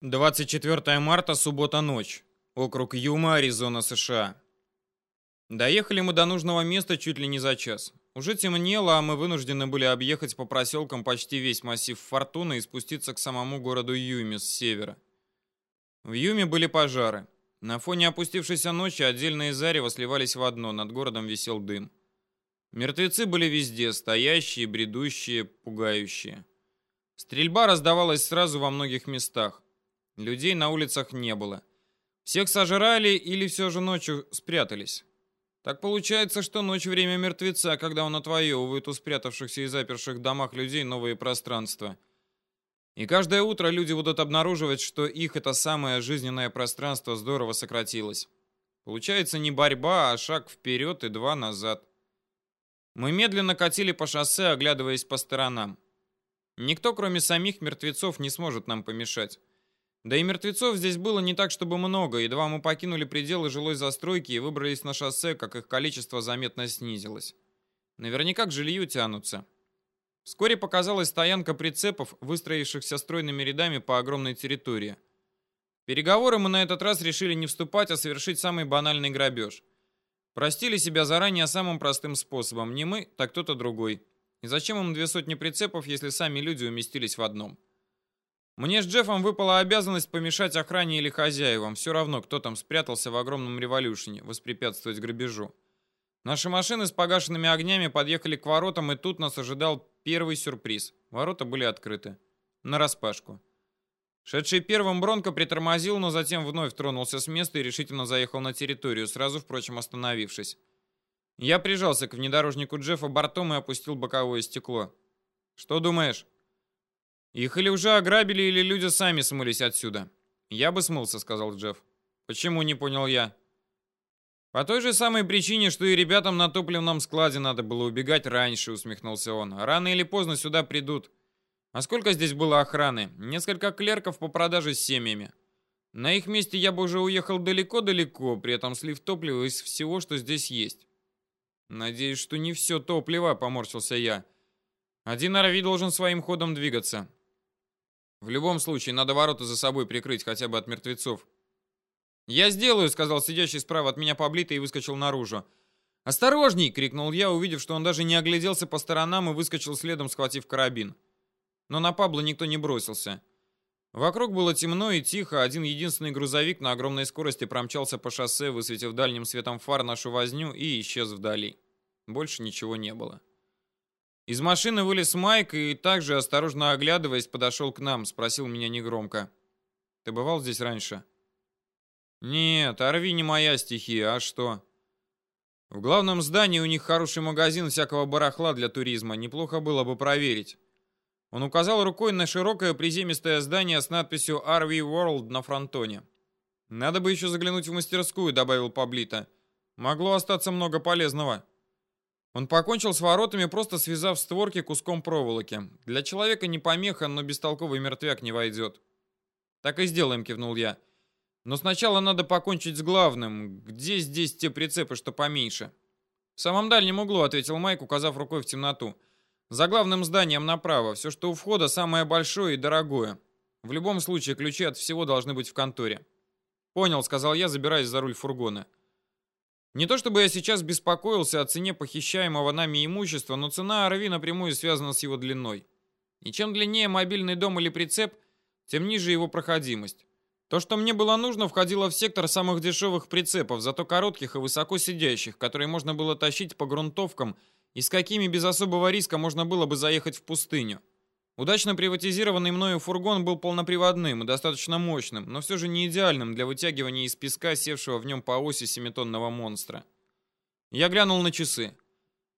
24 марта, суббота, ночь. Округ Юма, Аризона, США. Доехали мы до нужного места чуть ли не за час. Уже темнело, а мы вынуждены были объехать по проселкам почти весь массив Фортуны и спуститься к самому городу Юми с севера. В Юме были пожары. На фоне опустившейся ночи отдельные зарево сливались в одно, над городом висел дым. Мертвецы были везде, стоящие, бредущие, пугающие. Стрельба раздавалась сразу во многих местах. Людей на улицах не было. Всех сожрали или все же ночью спрятались. Так получается, что ночь — время мертвеца, когда он отвоевывает у спрятавшихся и заперших в домах людей новые пространства. И каждое утро люди будут обнаруживать, что их это самое жизненное пространство здорово сократилось. Получается не борьба, а шаг вперед и два назад. Мы медленно катили по шоссе, оглядываясь по сторонам. Никто, кроме самих мертвецов, не сможет нам помешать. Да и мертвецов здесь было не так, чтобы много. Едва мы покинули пределы жилой застройки и выбрались на шоссе, как их количество заметно снизилось. Наверняка к жилью тянутся. Вскоре показалась стоянка прицепов, выстроившихся стройными рядами по огромной территории. переговоры мы на этот раз решили не вступать, а совершить самый банальный грабеж. Простили себя заранее самым простым способом. Не мы, так кто-то другой. И зачем им две сотни прицепов, если сами люди уместились в одном? Мне с Джеффом выпала обязанность помешать охране или хозяевам, все равно, кто там спрятался в огромном революшне, воспрепятствовать грабежу. Наши машины с погашенными огнями подъехали к воротам, и тут нас ожидал первый сюрприз. Ворота были открыты. Нараспашку. Шедший первым Бронко притормозил, но затем вновь тронулся с места и решительно заехал на территорию, сразу, впрочем, остановившись. Я прижался к внедорожнику Джеффа бортом и опустил боковое стекло. «Что думаешь?» Их или уже ограбили, или люди сами смылись отсюда. Я бы смылся, сказал Джефф. Почему, не понял я. По той же самой причине, что и ребятам на топливном складе надо было убегать раньше, усмехнулся он. Рано или поздно сюда придут. А сколько здесь было охраны? Несколько клерков по продаже с семьями. На их месте я бы уже уехал далеко-далеко, при этом слив топлива из всего, что здесь есть. Надеюсь, что не все топливо, поморщился я. Один RV должен своим ходом двигаться. В любом случае, надо ворота за собой прикрыть хотя бы от мертвецов. «Я сделаю», — сказал сидящий справа от меня поблитый и выскочил наружу. «Осторожней!» — крикнул я, увидев, что он даже не огляделся по сторонам и выскочил следом, схватив карабин. Но на Пабло никто не бросился. Вокруг было темно и тихо, один единственный грузовик на огромной скорости промчался по шоссе, высветив дальним светом фар нашу возню и исчез вдали. Больше ничего не было. Из машины вылез Майк и также, осторожно оглядываясь, подошел к нам, спросил меня негромко. «Ты бывал здесь раньше?» «Нет, Орви не моя стихия, а что?» «В главном здании у них хороший магазин всякого барахла для туризма, неплохо было бы проверить». Он указал рукой на широкое приземистое здание с надписью RV World на фронтоне. «Надо бы еще заглянуть в мастерскую», — добавил Паблита. «Могло остаться много полезного». Он покончил с воротами, просто связав створки куском проволоки. Для человека не помеха, но бестолковый мертвяк не войдет. «Так и сделаем», — кивнул я. «Но сначала надо покончить с главным. Где здесь те прицепы, что поменьше?» «В самом дальнем углу», — ответил Майк, указав рукой в темноту. «За главным зданием направо. Все, что у входа, самое большое и дорогое. В любом случае, ключи от всего должны быть в конторе». «Понял», — сказал я, забираясь за руль фургона. Не то чтобы я сейчас беспокоился о цене похищаемого нами имущества, но цена Арви напрямую связана с его длиной. И чем длиннее мобильный дом или прицеп, тем ниже его проходимость. То, что мне было нужно, входило в сектор самых дешевых прицепов, зато коротких и высоко сидящих, которые можно было тащить по грунтовкам и с какими без особого риска можно было бы заехать в пустыню. Удачно приватизированный мною фургон был полноприводным и достаточно мощным, но все же не идеальным для вытягивания из песка севшего в нем по оси семитонного монстра. Я глянул на часы.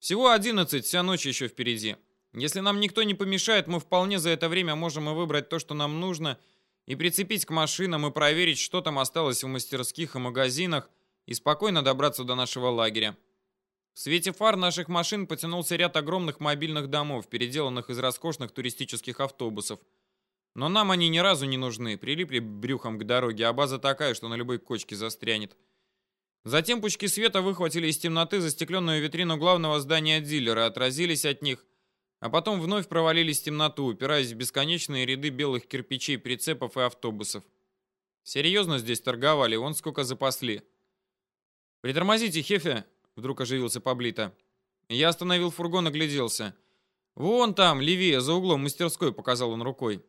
Всего 11, вся ночь еще впереди. Если нам никто не помешает, мы вполне за это время можем и выбрать то, что нам нужно, и прицепить к машинам, и проверить, что там осталось в мастерских и магазинах, и спокойно добраться до нашего лагеря. В свете фар наших машин потянулся ряд огромных мобильных домов, переделанных из роскошных туристических автобусов. Но нам они ни разу не нужны, прилипли брюхом к дороге, а база такая, что на любой кочке застрянет. Затем пучки света выхватили из темноты застекленную витрину главного здания дилера, отразились от них, а потом вновь провалились в темноту, упираясь в бесконечные ряды белых кирпичей прицепов и автобусов. Серьезно здесь торговали, вон сколько запасли. «Притормозите, Хефе!» — вдруг оживился Паблита. Я остановил фургон, и огляделся. «Вон там, левее, за углом мастерской», — показал он рукой.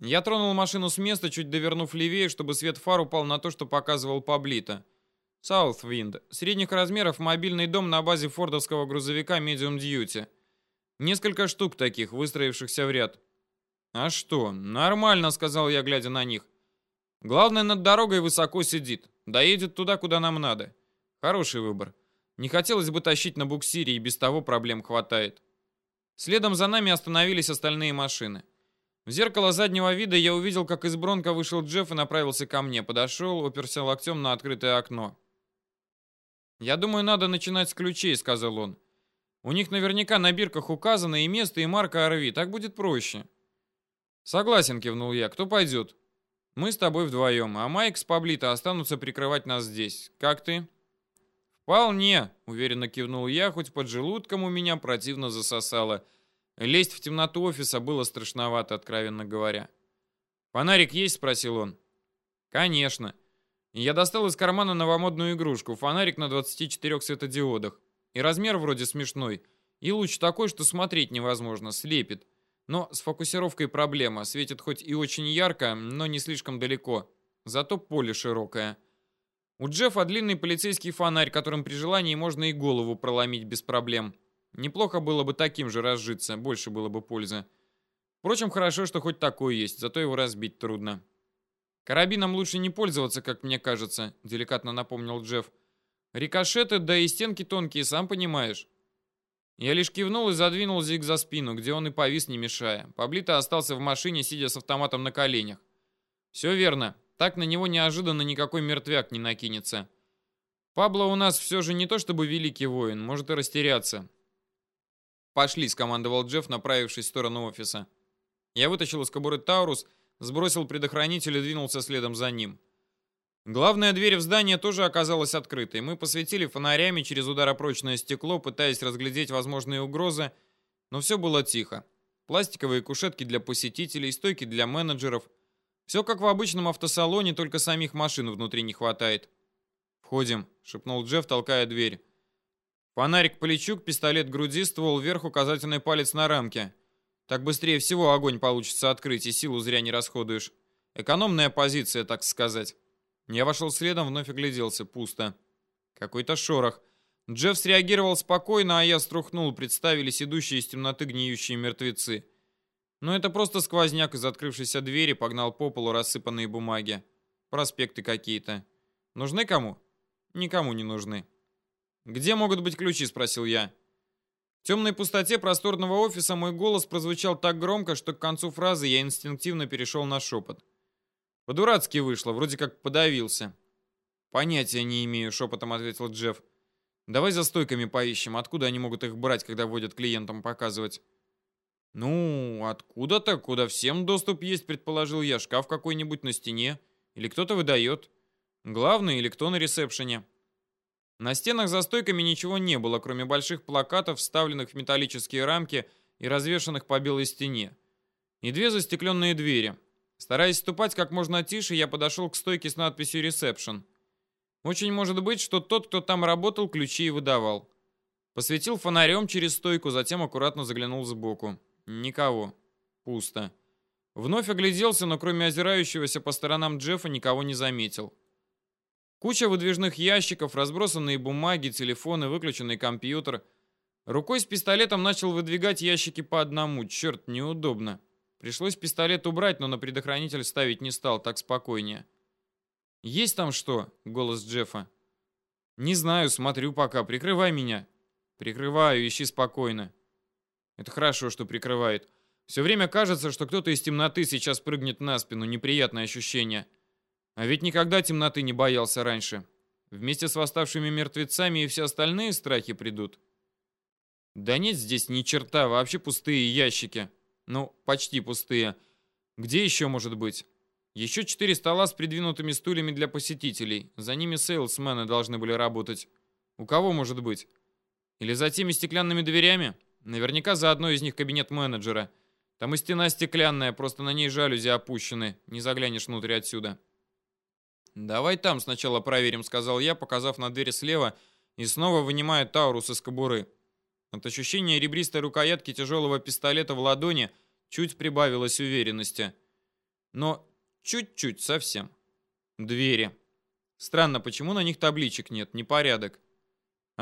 Я тронул машину с места, чуть довернув левее, чтобы свет фар упал на то, что показывал Паблита. Саутвинд. Средних размеров мобильный дом на базе фордовского грузовика Medium Duty. Несколько штук таких, выстроившихся в ряд. «А что? Нормально», — сказал я, глядя на них. «Главное, над дорогой высоко сидит. Доедет туда, куда нам надо. Хороший выбор. Не хотелось бы тащить на буксире, и без того проблем хватает». Следом за нами остановились остальные машины. В зеркало заднего вида я увидел, как из Бронка вышел Джефф и направился ко мне. Подошел, оперся локтем на открытое окно. «Я думаю, надо начинать с ключей», — сказал он. У них наверняка на бирках указано и место, и марка Орви. Так будет проще. Согласен, кивнул я. Кто пойдет? Мы с тобой вдвоем, а Майк с Паблито останутся прикрывать нас здесь. Как ты? Вполне, уверенно кивнул я, хоть под желудком у меня противно засосало. Лезть в темноту офиса было страшновато, откровенно говоря. «Фонарик есть?» — спросил он. «Конечно». Я достал из кармана новомодную игрушку, фонарик на 24 светодиодах. И размер вроде смешной, и луч такой, что смотреть невозможно, слепит. Но с фокусировкой проблема, светит хоть и очень ярко, но не слишком далеко. Зато поле широкое. У Джеффа длинный полицейский фонарь, которым при желании можно и голову проломить без проблем. Неплохо было бы таким же разжиться, больше было бы пользы. Впрочем, хорошо, что хоть такой есть, зато его разбить трудно. «Карабином лучше не пользоваться, как мне кажется», — деликатно напомнил Джефф. Рикошеты, да и стенки тонкие, сам понимаешь. Я лишь кивнул и задвинул Зиг за спину, где он и повис, не мешая. Паблито остался в машине, сидя с автоматом на коленях. Все верно. Так на него неожиданно никакой мертвяк не накинется. Пабло у нас все же не то чтобы великий воин, может и растеряться. «Пошли», — скомандовал Джефф, направившись в сторону офиса. Я вытащил из кобуры Таурус, сбросил предохранитель и двинулся следом за ним. Главная дверь в здание тоже оказалась открытой. Мы посветили фонарями через ударопрочное стекло, пытаясь разглядеть возможные угрозы, но все было тихо. Пластиковые кушетки для посетителей, стойки для менеджеров. Все как в обычном автосалоне, только самих машин внутри не хватает. «Входим», — шепнул Джефф, толкая дверь. Фонарик плечук, пистолет груди, ствол вверх, указательный палец на рамке. Так быстрее всего огонь получится открыть, и силу зря не расходуешь. Экономная позиция, так сказать. Я вошел следом, вновь огляделся. Пусто. Какой-то шорох. Джефф среагировал спокойно, а я струхнул. Представились идущие из темноты гниющие мертвецы. Но это просто сквозняк из открывшейся двери погнал по полу рассыпанные бумаги. Проспекты какие-то. Нужны кому? Никому не нужны. «Где могут быть ключи?» – спросил я. В темной пустоте просторного офиса мой голос прозвучал так громко, что к концу фразы я инстинктивно перешел на шепот. По-дурацки вышло, вроде как подавился. Понятия не имею, шепотом ответил Джефф. Давай за стойками поищем, откуда они могут их брать, когда водят клиентам показывать. Ну, откуда-то, куда всем доступ есть, предположил я. Шкаф какой-нибудь на стене. Или кто-то выдает. Главный или кто на ресепшене. На стенах за стойками ничего не было, кроме больших плакатов, вставленных в металлические рамки и развешанных по белой стене. И две застекленные двери. Стараясь ступать как можно тише, я подошел к стойке с надписью «Ресепшн». Очень может быть, что тот, кто там работал, ключи и выдавал. Посветил фонарем через стойку, затем аккуратно заглянул сбоку. Никого. Пусто. Вновь огляделся, но кроме озирающегося по сторонам Джеффа никого не заметил. Куча выдвижных ящиков, разбросанные бумаги, телефоны, выключенный компьютер. Рукой с пистолетом начал выдвигать ящики по одному. Черт, неудобно. Пришлось пистолет убрать, но на предохранитель ставить не стал, так спокойнее. «Есть там что?» — голос Джеффа. «Не знаю, смотрю пока. Прикрывай меня». «Прикрываю, ищи спокойно». «Это хорошо, что прикрывает. Все время кажется, что кто-то из темноты сейчас прыгнет на спину. Неприятное ощущение. А ведь никогда темноты не боялся раньше. Вместе с восставшими мертвецами и все остальные страхи придут». «Да нет здесь ни черта, вообще пустые ящики». Ну, почти пустые. Где еще может быть? Еще четыре стола с придвинутыми стульями для посетителей. За ними сейлсмены должны были работать. У кого может быть? Или за теми стеклянными дверями? Наверняка за одной из них кабинет менеджера. Там и стена стеклянная, просто на ней жалюзи опущены. Не заглянешь внутрь отсюда. «Давай там сначала проверим», — сказал я, показав на дверь слева, и снова вынимая Таурус из кобуры. От ощущения ребристой рукоятки тяжелого пистолета в ладони чуть прибавилось уверенности. Но чуть-чуть совсем. Двери. Странно, почему на них табличек нет, непорядок.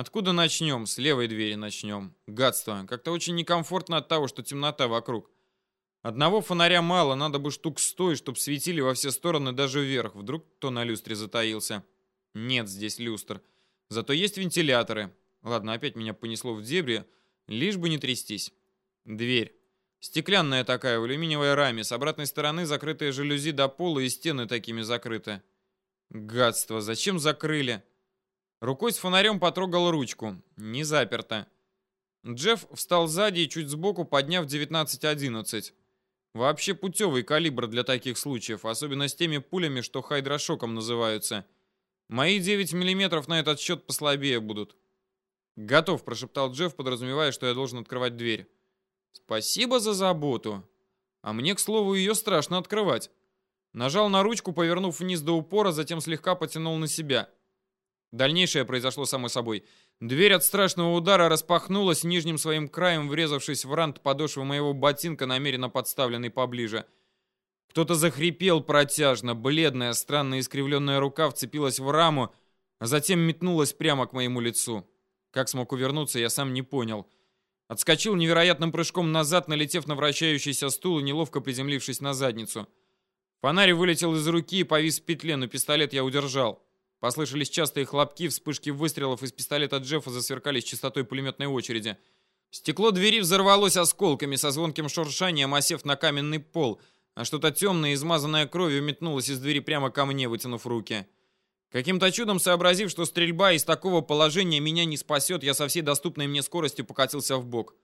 Откуда начнем? С левой двери начнем. Гадство. Как-то очень некомфортно от того, что темнота вокруг. Одного фонаря мало, надо бы штук сто, чтоб светили во все стороны, даже вверх. Вдруг кто на люстре затаился. Нет здесь люстр. Зато есть вентиляторы. Ладно, опять меня понесло в дебри, лишь бы не трястись. Дверь. Стеклянная такая, в алюминиевой раме. С обратной стороны закрытые жалюзи до пола и стены такими закрыты. Гадство, зачем закрыли? Рукой с фонарем потрогал ручку. Не заперто. Джефф встал сзади и чуть сбоку, подняв 1911. Вообще путевый калибр для таких случаев, особенно с теми пулями, что хайдрошоком называются. Мои 9 мм на этот счет послабее будут. «Готов», — прошептал Джефф, подразумевая, что я должен открывать дверь. «Спасибо за заботу. А мне, к слову, ее страшно открывать». Нажал на ручку, повернув вниз до упора, затем слегка потянул на себя. Дальнейшее произошло само собой. Дверь от страшного удара распахнулась нижним своим краем, врезавшись в рант подошвы моего ботинка, намеренно подставленный поближе. Кто-то захрипел протяжно, бледная, странно искривленная рука вцепилась в раму, а затем метнулась прямо к моему лицу. Как смог увернуться, я сам не понял. Отскочил невероятным прыжком назад, налетев на вращающийся стул и неловко приземлившись на задницу. Фонарь вылетел из руки и повис в петле, но пистолет я удержал. Послышались частые хлопки, вспышки выстрелов из пистолета Джеффа засверкали с частотой пулеметной очереди. Стекло двери взорвалось осколками со звонким шуршанием, осев на каменный пол, а что-то темное, измазанное кровью, метнулось из двери прямо ко мне, вытянув руки. Каким-то чудом сообразив, что стрельба из такого положения меня не спасет, я со всей доступной мне скоростью покатился в бок.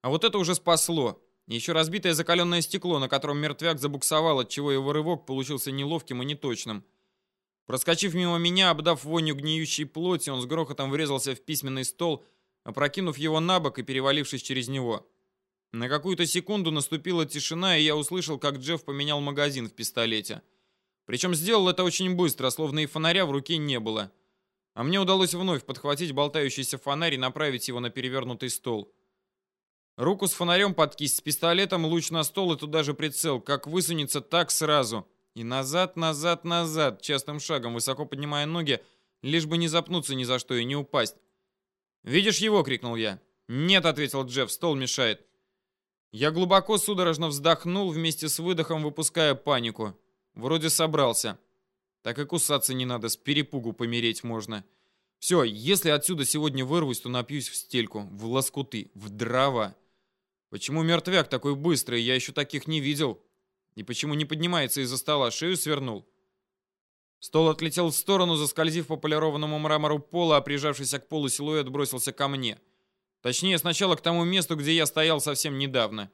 А вот это уже спасло. Еще разбитое закаленное стекло, на котором мертвяк забуксовал, отчего его рывок получился неловким и неточным. Проскочив мимо меня, обдав вонью гниющей плоти, он с грохотом врезался в письменный стол, опрокинув его на бок и перевалившись через него. На какую-то секунду наступила тишина, и я услышал, как Джефф поменял магазин в пистолете. Причем сделал это очень быстро, словно и фонаря в руке не было. А мне удалось вновь подхватить болтающийся фонарь и направить его на перевернутый стол. Руку с фонарем под кисть с пистолетом, луч на стол и туда же прицел. Как высунется, так сразу. И назад, назад, назад, частым шагом, высоко поднимая ноги, лишь бы не запнуться ни за что и не упасть. «Видишь его?» — крикнул я. «Нет», — ответил Джефф, — «стол мешает». Я глубоко судорожно вздохнул, вместе с выдохом выпуская панику. Вроде собрался. Так и кусаться не надо, с перепугу помереть можно. Все, если отсюда сегодня вырвусь, то напьюсь в стельку, в лоскуты, в дрова. Почему мертвяк такой быстрый? Я еще таких не видел. И почему не поднимается из-за стола? Шею свернул. Стол отлетел в сторону, заскользив по полированному мрамору пола, а прижавшийся к полу силуэт бросился ко мне. Точнее, сначала к тому месту, где я стоял совсем недавно.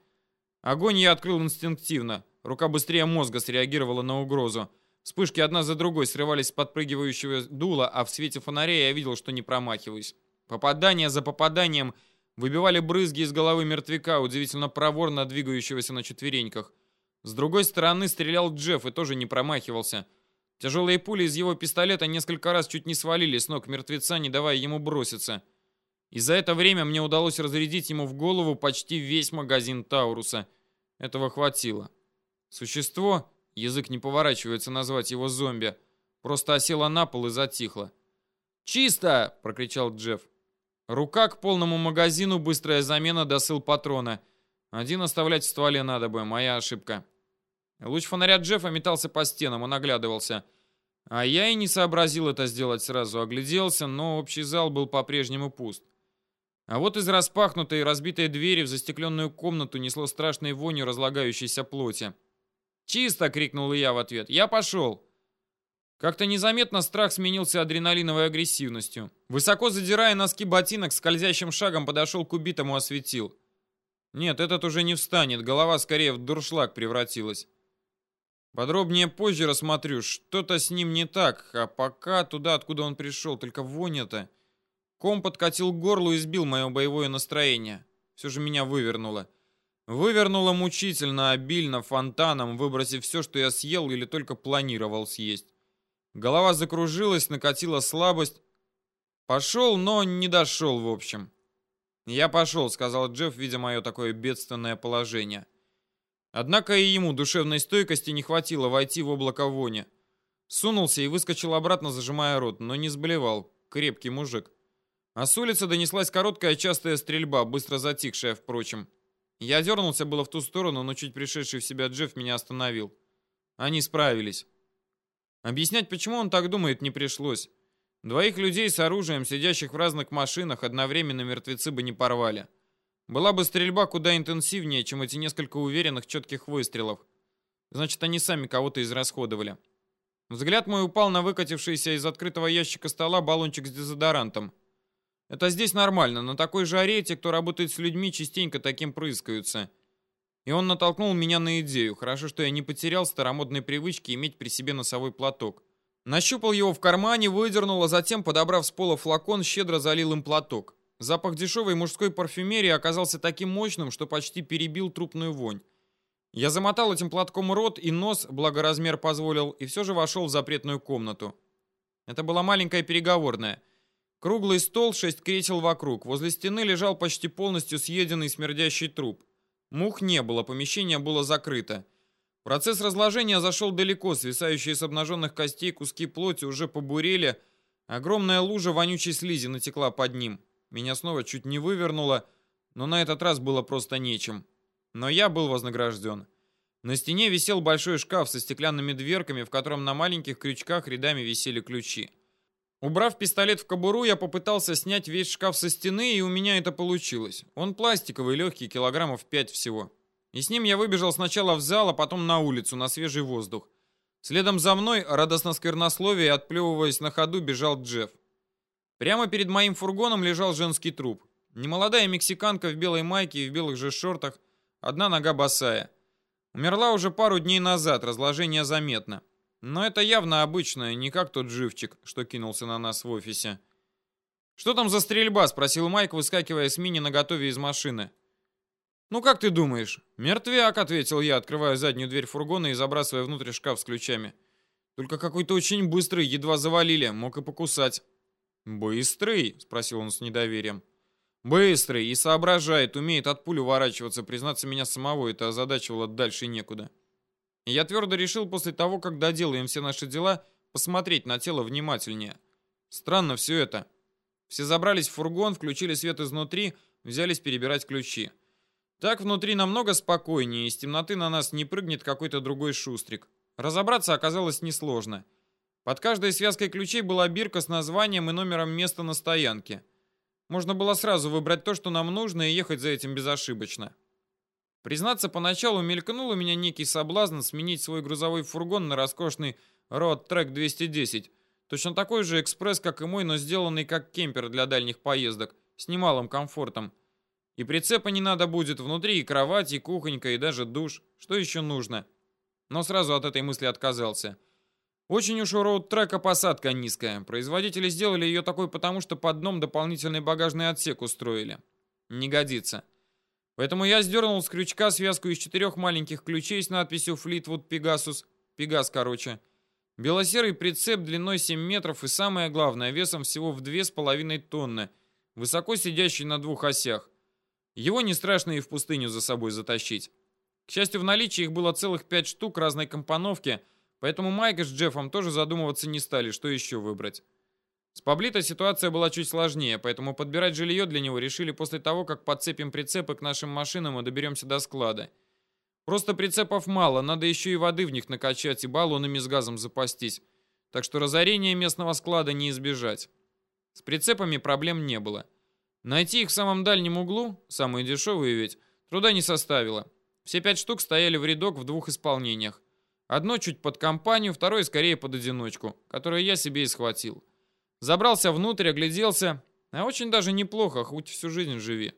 Огонь я открыл инстинктивно. Рука быстрее мозга среагировала на угрозу. Вспышки одна за другой срывались с подпрыгивающего дула, а в свете фонаря я видел, что не промахиваюсь. Попадание за попаданием выбивали брызги из головы мертвяка, удивительно проворно двигающегося на четвереньках. С другой стороны стрелял Джефф и тоже не промахивался. Тяжелые пули из его пистолета несколько раз чуть не свалили с ног мертвеца, не давая ему броситься. И за это время мне удалось разрядить ему в голову почти весь магазин Тауруса. Этого хватило. Существо, язык не поворачивается назвать его зомби, просто осело на пол и затихло. «Чисто!» — прокричал Джефф. Рука к полному магазину, быстрая замена, досыл патрона — один оставлять в стволе надо бы, моя ошибка. Луч фонаря Джеффа метался по стенам, он оглядывался. А я и не сообразил это сделать сразу. Огляделся, но общий зал был по-прежнему пуст. А вот из распахнутой и разбитой двери в застекленную комнату несло страшной вонью разлагающейся плоти. «Чисто!» — крикнул я в ответ. «Я пошел!» Как-то незаметно страх сменился адреналиновой агрессивностью. Высоко задирая носки ботинок, скользящим шагом подошел к убитому, осветил. Нет, этот уже не встанет, голова скорее в дуршлаг превратилась. Подробнее позже рассмотрю, что-то с ним не так, а пока туда, откуда он пришел, только вонь это. Ком подкатил к и сбил мое боевое настроение. Все же меня вывернуло. Вывернуло мучительно, обильно, фонтаном, выбросив все, что я съел или только планировал съесть. Голова закружилась, накатила слабость. Пошел, но не дошел, в общем. «Я пошел», — сказал Джефф, видя мое такое бедственное положение. Однако и ему душевной стойкости не хватило войти в облако вони. Сунулся и выскочил обратно, зажимая рот, но не сблевал. Крепкий мужик. А с улицы донеслась короткая частая стрельба, быстро затихшая, впрочем. Я дернулся было в ту сторону, но чуть пришедший в себя Джефф меня остановил. Они справились. Объяснять, почему он так думает, не пришлось. Двоих людей с оружием, сидящих в разных машинах, одновременно мертвецы бы не порвали. Была бы стрельба куда интенсивнее, чем эти несколько уверенных, четких выстрелов. Значит, они сами кого-то израсходовали. Взгляд мой упал на выкатившийся из открытого ящика стола баллончик с дезодорантом. Это здесь нормально, на такой жаре те, кто работает с людьми, частенько таким прыскаются. И он натолкнул меня на идею. Хорошо, что я не потерял старомодной привычки иметь при себе носовой платок. Нащупал его в кармане, выдернул, а затем, подобрав с пола флакон, щедро залил им платок. Запах дешевой мужской парфюмерии оказался таким мощным, что почти перебил трупную вонь. Я замотал этим платком рот и нос, благо размер позволил, и все же вошел в запретную комнату. Это была маленькая переговорная. Круглый стол, шесть кресел вокруг. Возле стены лежал почти полностью съеденный смердящий труп. Мух не было, помещение было закрыто. Процесс разложения зашел далеко, свисающие с обнаженных костей куски плоти уже побурели, огромная лужа вонючей слизи натекла под ним. Меня снова чуть не вывернуло, но на этот раз было просто нечем. Но я был вознагражден. На стене висел большой шкаф со стеклянными дверками, в котором на маленьких крючках рядами висели ключи. Убрав пистолет в кобуру, я попытался снять весь шкаф со стены, и у меня это получилось. Он пластиковый, легкий, килограммов 5 всего. И с ним я выбежал сначала в зал, а потом на улицу, на свежий воздух. Следом за мной, радостно сквернословие, отплевываясь на ходу, бежал Джефф. Прямо перед моим фургоном лежал женский труп. Немолодая мексиканка в белой майке и в белых же шортах, одна нога босая. Умерла уже пару дней назад, разложение заметно. Но это явно обычное, не как тот живчик, что кинулся на нас в офисе. «Что там за стрельба?» — спросил Майк, выскакивая с мини наготове из машины. «Ну как ты думаешь?» «Мертвяк», — ответил я, открывая заднюю дверь фургона и забрасывая внутрь шкаф с ключами. «Только какой-то очень быстрый, едва завалили, мог и покусать». «Быстрый?» — спросил он с недоверием. «Быстрый и соображает, умеет от пуль уворачиваться. Признаться, меня самого это озадачивало дальше некуда». Я твердо решил после того, как доделаем все наши дела, посмотреть на тело внимательнее. Странно все это. Все забрались в фургон, включили свет изнутри, взялись перебирать ключи. Так внутри намного спокойнее, из темноты на нас не прыгнет какой-то другой шустрик. Разобраться оказалось несложно. Под каждой связкой ключей была бирка с названием и номером места на стоянке. Можно было сразу выбрать то, что нам нужно, и ехать за этим безошибочно. Признаться, поначалу мелькнул у меня некий соблазн сменить свой грузовой фургон на роскошный Road Track 210. Точно такой же экспресс, как и мой, но сделанный как кемпер для дальних поездок, с немалым комфортом. И прицепа не надо будет, внутри и кровать, и кухонька, и даже душ. Что еще нужно? Но сразу от этой мысли отказался. Очень уж у роуд-трека посадка низкая. Производители сделали ее такой потому, что под дном дополнительный багажный отсек устроили. Не годится. Поэтому я сдернул с крючка связку из четырех маленьких ключей с надписью Fleetwood Pegasus. Пегас, короче. Белосерый прицеп длиной 7 метров и самое главное, весом всего в 2,5 тонны. Высоко сидящий на двух осях. Его не страшно и в пустыню за собой затащить. К счастью, в наличии их было целых пять штук разной компоновки, поэтому Майк с Джеффом тоже задумываться не стали, что еще выбрать. С Паблито ситуация была чуть сложнее, поэтому подбирать жилье для него решили после того, как подцепим прицепы к нашим машинам и доберемся до склада. Просто прицепов мало, надо еще и воды в них накачать и баллонами с газом запастись. Так что разорения местного склада не избежать. С прицепами проблем не было. Найти их в самом дальнем углу, самые дешевые ведь, труда не составило. Все пять штук стояли в рядок в двух исполнениях. Одно чуть под компанию, второе скорее под одиночку, которое я себе и схватил. Забрался внутрь, огляделся, а очень даже неплохо, хоть всю жизнь живи.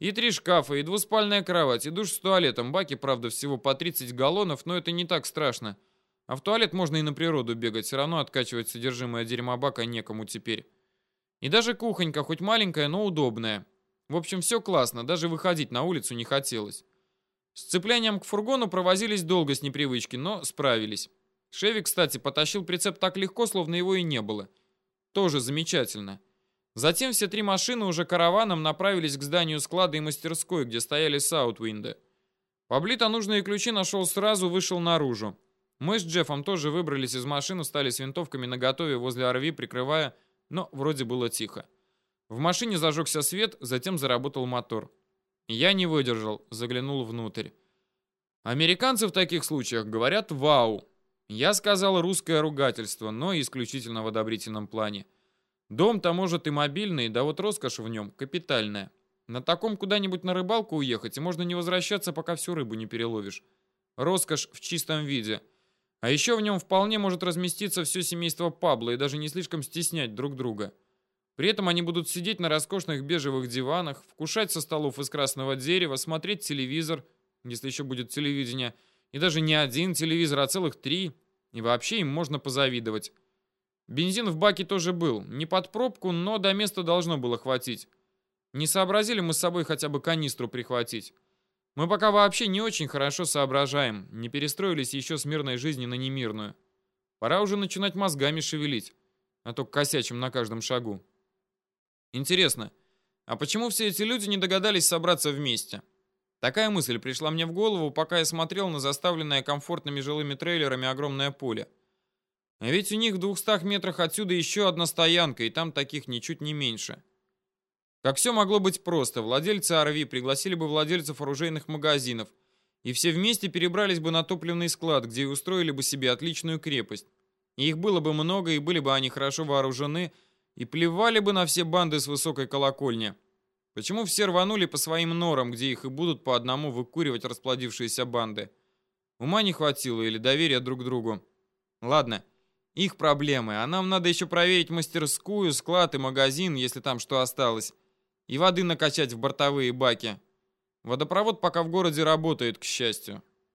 И три шкафа, и двуспальная кровать, и душ с туалетом. Баки, правда, всего по 30 галлонов, но это не так страшно. А в туалет можно и на природу бегать, все равно откачивать содержимое дерьмобака некому теперь. И даже кухонька, хоть маленькая, но удобная. В общем, все классно, даже выходить на улицу не хотелось. С цеплянием к фургону провозились долго с непривычки, но справились. Шеви, кстати, потащил прицеп так легко, словно его и не было. Тоже замечательно. Затем все три машины уже караваном направились к зданию склада и мастерской, где стояли Саутвинды. Паблито нужные ключи нашел сразу, вышел наружу. Мы с Джеффом тоже выбрались из машины, стали с винтовками наготове возле орви, прикрывая, но вроде было тихо. В машине зажегся свет, затем заработал мотор. Я не выдержал, заглянул внутрь. Американцы в таких случаях говорят «вау». Я сказал русское ругательство, но исключительно в одобрительном плане. Дом-то может и мобильный, да вот роскошь в нем капитальная. На таком куда-нибудь на рыбалку уехать, и можно не возвращаться, пока всю рыбу не переловишь. Роскошь в чистом виде. А еще в нем вполне может разместиться все семейство Пабло и даже не слишком стеснять друг друга. При этом они будут сидеть на роскошных бежевых диванах, вкушать со столов из красного дерева, смотреть телевизор, если еще будет телевидение, и даже не один телевизор, а целых три. И вообще им можно позавидовать. Бензин в баке тоже был. Не под пробку, но до места должно было хватить. Не сообразили мы с собой хотя бы канистру прихватить. Мы пока вообще не очень хорошо соображаем. Не перестроились еще с мирной жизни на немирную. Пора уже начинать мозгами шевелить. А то косячим на каждом шагу. Интересно, а почему все эти люди не догадались собраться вместе? Такая мысль пришла мне в голову, пока я смотрел на заставленное комфортными жилыми трейлерами огромное поле. А ведь у них в двухстах метрах отсюда еще одна стоянка, и там таких ничуть не меньше. Как все могло быть просто, владельцы RV пригласили бы владельцев оружейных магазинов, и все вместе перебрались бы на топливный склад, где устроили бы себе отличную крепость. И их было бы много, и были бы они хорошо вооружены, и плевали бы на все банды с высокой колокольни. Почему все рванули по своим норам, где их и будут по одному выкуривать расплодившиеся банды? Ума не хватило или доверия друг другу. Ладно, их проблемы, а нам надо еще проверить мастерскую, склад и магазин, если там что осталось. И воды накачать в бортовые баки. Водопровод пока в городе работает, к счастью.